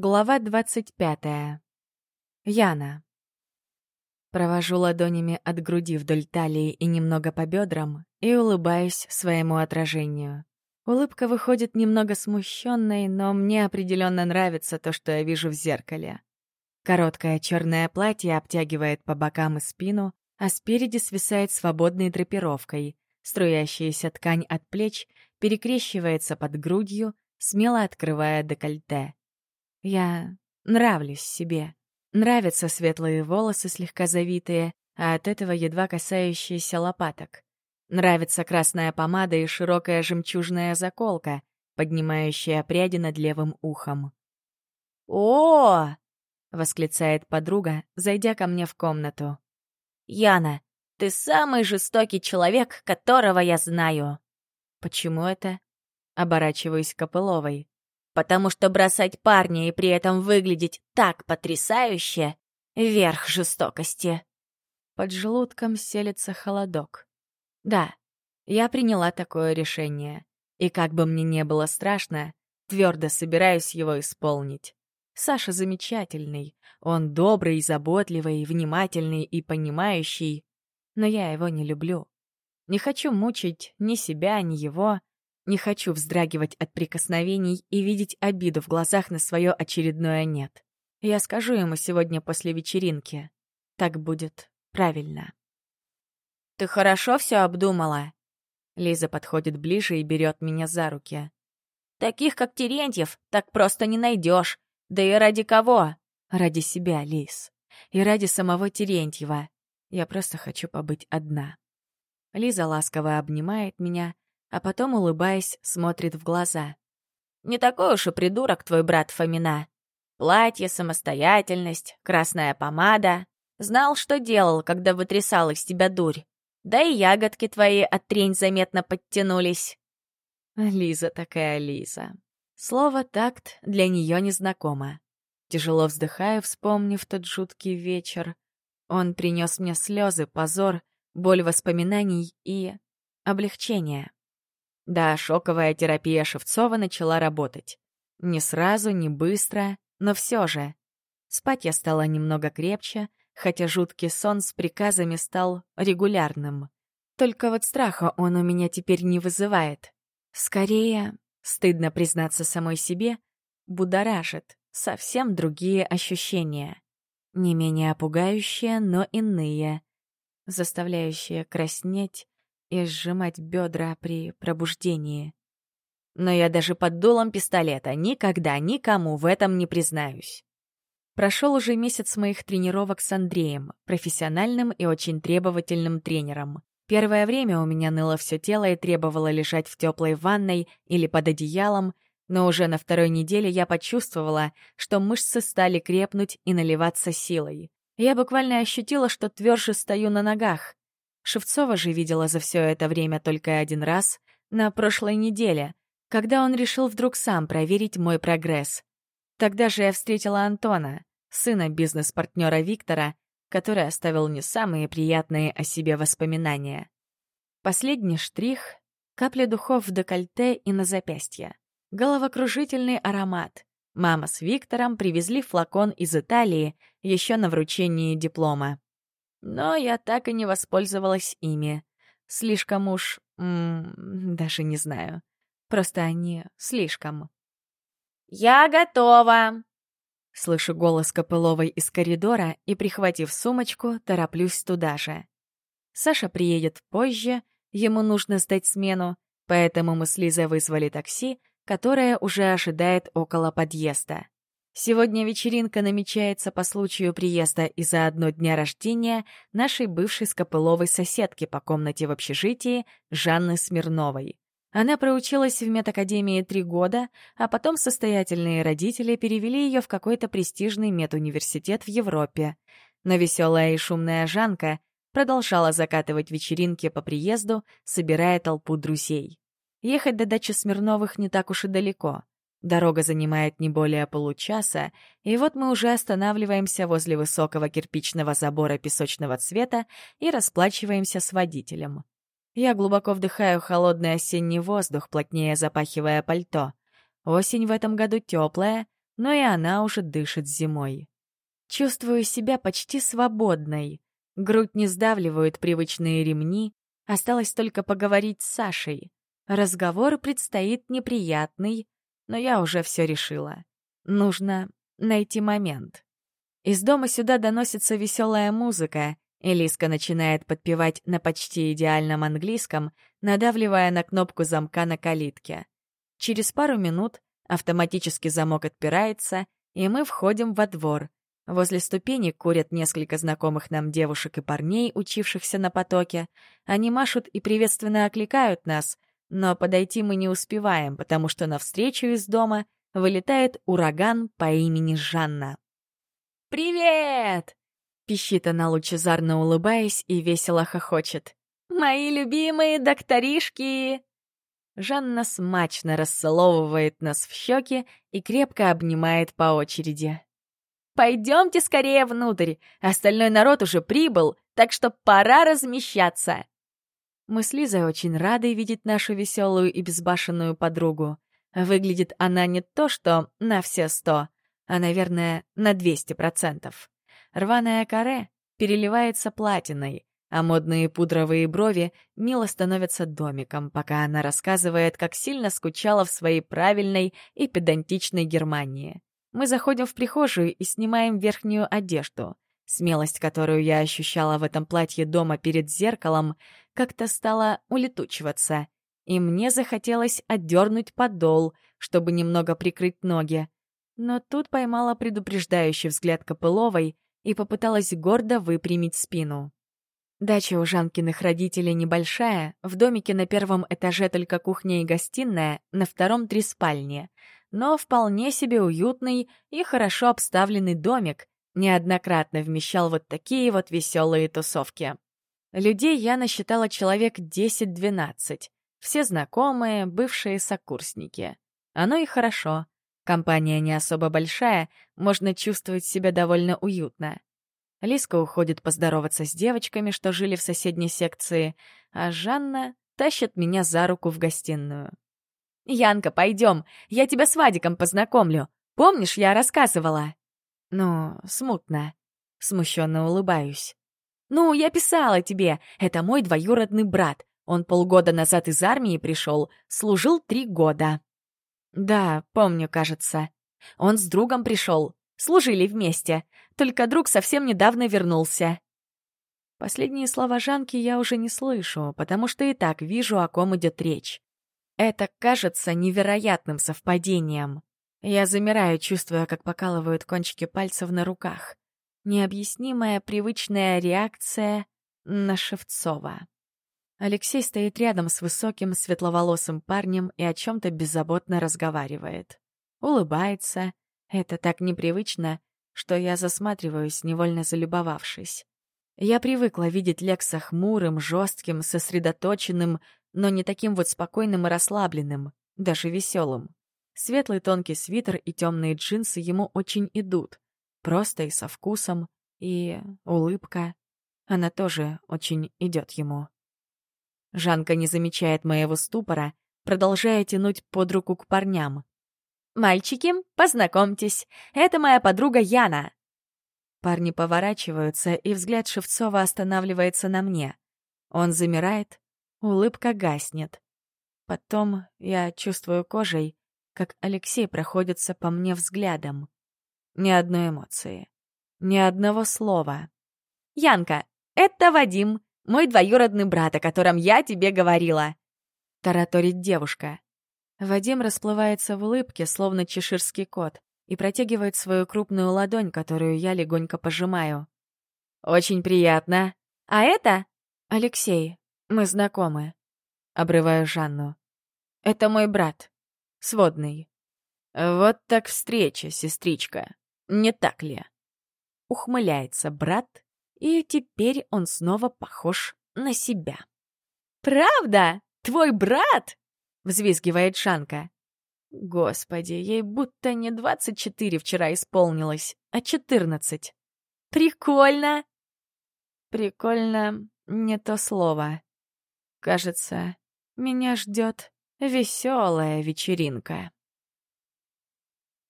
Глава 25. Яна. Провожу ладонями от груди вдоль талии и немного по бедрам и улыбаюсь своему отражению. Улыбка выходит немного смущенной, но мне определенно нравится то, что я вижу в зеркале. Короткое черное платье обтягивает по бокам и спину, а спереди свисает свободной драпировкой. Струящаяся ткань от плеч перекрещивается под грудью, смело открывая декольте. Я нравлюсь себе. Нравятся светлые волосы, слегка завитые, а от этого едва касающиеся лопаток. Нравится красная помада и широкая жемчужная заколка, поднимающая пряди над левым ухом. «О!» — восклицает подруга, зайдя ко мне в комнату. «Яна, ты самый жестокий человек, которого я знаю!» «Почему это?» — оборачиваюсь к Копыловой потому что бросать парня и при этом выглядеть так потрясающе — верх жестокости. Под желудком селится холодок. Да, я приняла такое решение, и как бы мне не было страшно, твердо собираюсь его исполнить. Саша замечательный, он добрый, заботливый, внимательный и понимающий, но я его не люблю. Не хочу мучить ни себя, ни его, не хочу вздрагивать от прикосновений и видеть обиду в глазах на свое очередное «нет». Я скажу ему сегодня после вечеринки. Так будет правильно. «Ты хорошо все обдумала?» Лиза подходит ближе и берет меня за руки. «Таких, как Терентьев, так просто не найдешь. Да и ради кого?» «Ради себя, Лиз. И ради самого Терентьева. Я просто хочу побыть одна». Лиза ласково обнимает меня, а потом, улыбаясь, смотрит в глаза. «Не такой уж и придурок твой брат Фомина. Платье, самостоятельность, красная помада. Знал, что делал, когда вытрясал из тебя дурь. Да и ягодки твои от трень заметно подтянулись». Лиза такая Лиза. Слово «такт» для нее незнакомо. Тяжело вздыхая, вспомнив тот жуткий вечер. Он принес мне слезы, позор, боль воспоминаний и облегчение. Да, шоковая терапия Шевцова начала работать. Не сразу, не быстро, но все же. Спать я стала немного крепче, хотя жуткий сон с приказами стал регулярным. Только вот страха он у меня теперь не вызывает. Скорее, стыдно признаться самой себе, будоражит совсем другие ощущения. Не менее пугающие, но иные, заставляющие краснеть, и сжимать бедра при пробуждении. Но я даже под дулом пистолета никогда никому в этом не признаюсь. Прошел уже месяц моих тренировок с Андреем, профессиональным и очень требовательным тренером. Первое время у меня ныло все тело и требовало лежать в теплой ванной или под одеялом, но уже на второй неделе я почувствовала, что мышцы стали крепнуть и наливаться силой. Я буквально ощутила, что тверже стою на ногах, Шевцова же видела за все это время только один раз, на прошлой неделе, когда он решил вдруг сам проверить мой прогресс. Тогда же я встретила Антона, сына бизнес-партнера Виктора, который оставил не самые приятные о себе воспоминания. Последний штрих — капля духов в декольте и на запястье. Головокружительный аромат. Мама с Виктором привезли флакон из Италии еще на вручении диплома. Но я так и не воспользовалась ими. Слишком уж... М -м, даже не знаю. Просто они слишком. «Я готова!» Слышу голос Копыловой из коридора и, прихватив сумочку, тороплюсь туда же. Саша приедет позже, ему нужно сдать смену, поэтому мы с Лизой вызвали такси, которое уже ожидает около подъезда. Сегодня вечеринка намечается по случаю приезда и за одно дня рождения нашей бывшей скопыловой соседки по комнате в общежитии Жанны Смирновой. Она проучилась в медакадемии три года, а потом состоятельные родители перевели ее в какой-то престижный медуниверситет в Европе. Но веселая и шумная Жанка продолжала закатывать вечеринки по приезду, собирая толпу друзей. Ехать до дачи Смирновых не так уж и далеко — Дорога занимает не более получаса, и вот мы уже останавливаемся возле высокого кирпичного забора песочного цвета и расплачиваемся с водителем. Я глубоко вдыхаю холодный осенний воздух, плотнее запахивая пальто. Осень в этом году теплая, но и она уже дышит зимой. Чувствую себя почти свободной. Грудь не сдавливают привычные ремни, осталось только поговорить с Сашей. Разговор предстоит неприятный, но я уже все решила. Нужно найти момент. Из дома сюда доносится веселая музыка, и Лиска начинает подпевать на почти идеальном английском, надавливая на кнопку замка на калитке. Через пару минут автоматически замок отпирается, и мы входим во двор. Возле ступени курят несколько знакомых нам девушек и парней, учившихся на потоке. Они машут и приветственно окликают нас — но подойти мы не успеваем, потому что навстречу из дома вылетает ураган по имени Жанна. «Привет!» — пищит она лучезарно улыбаясь и весело хохочет. «Мои любимые докторишки!» Жанна смачно рассоловывает нас в щеки и крепко обнимает по очереди. «Пойдемте скорее внутрь, остальной народ уже прибыл, так что пора размещаться!» Мыслиза очень рада видеть нашу веселую и безбашенную подругу. Выглядит она не то что на все сто, а, наверное, на двести процентов. Рваная каре переливается платиной, а модные пудровые брови мило становятся домиком, пока она рассказывает, как сильно скучала в своей правильной и педантичной Германии. Мы заходим в прихожую и снимаем верхнюю одежду — Смелость, которую я ощущала в этом платье дома перед зеркалом, как-то стала улетучиваться, и мне захотелось отдернуть подол, чтобы немного прикрыть ноги. Но тут поймала предупреждающий взгляд Копыловой и попыталась гордо выпрямить спину. Дача у Жанкиных родителей небольшая, в домике на первом этаже только кухня и гостиная, на втором — три спальни. Но вполне себе уютный и хорошо обставленный домик, неоднократно вмещал вот такие вот веселые тусовки. Людей я насчитала человек 10-12. Все знакомые, бывшие сокурсники. Оно и хорошо. Компания не особо большая, можно чувствовать себя довольно уютно. Лиска уходит поздороваться с девочками, что жили в соседней секции, а Жанна тащит меня за руку в гостиную. «Янка, пойдем, я тебя с Вадиком познакомлю. Помнишь, я рассказывала?» Ну, смутно. Смущенно улыбаюсь. «Ну, я писала тебе. Это мой двоюродный брат. Он полгода назад из армии пришел, служил три года». «Да, помню, кажется. Он с другом пришел. Служили вместе. Только друг совсем недавно вернулся». Последние слова Жанки я уже не слышу, потому что и так вижу, о ком идет речь. Это кажется невероятным совпадением. Я замираю, чувствуя, как покалывают кончики пальцев на руках. Необъяснимая привычная реакция на Шевцова. Алексей стоит рядом с высоким, светловолосым парнем и о чем-то беззаботно разговаривает. Улыбается. Это так непривычно, что я засматриваюсь, невольно залюбовавшись. Я привыкла видеть Лекса хмурым, жестким, сосредоточенным, но не таким вот спокойным и расслабленным, даже веселым. Светлый тонкий свитер и темные джинсы ему очень идут. Просто и со вкусом, и улыбка. Она тоже очень идет ему. Жанка не замечает моего ступора, продолжая тянуть под руку к парням. «Мальчики, познакомьтесь, это моя подруга Яна!» Парни поворачиваются, и взгляд Шевцова останавливается на мне. Он замирает, улыбка гаснет. Потом я чувствую кожей, как Алексей проходится по мне взглядом. Ни одной эмоции. Ни одного слова. «Янка, это Вадим, мой двоюродный брат, о котором я тебе говорила!» Тараторит девушка. Вадим расплывается в улыбке, словно чеширский кот, и протягивает свою крупную ладонь, которую я легонько пожимаю. «Очень приятно. А это...» «Алексей, мы знакомы», — обрываю Жанну. «Это мой брат» сводный. Вот так встреча, сестричка. Не так ли? Ухмыляется брат, и теперь он снова похож на себя. «Правда? Твой брат?» — взвизгивает Шанка. Господи, ей будто не 24 вчера исполнилось, а 14. Прикольно! Прикольно — не то слово. Кажется, меня ждет Веселая вечеринка.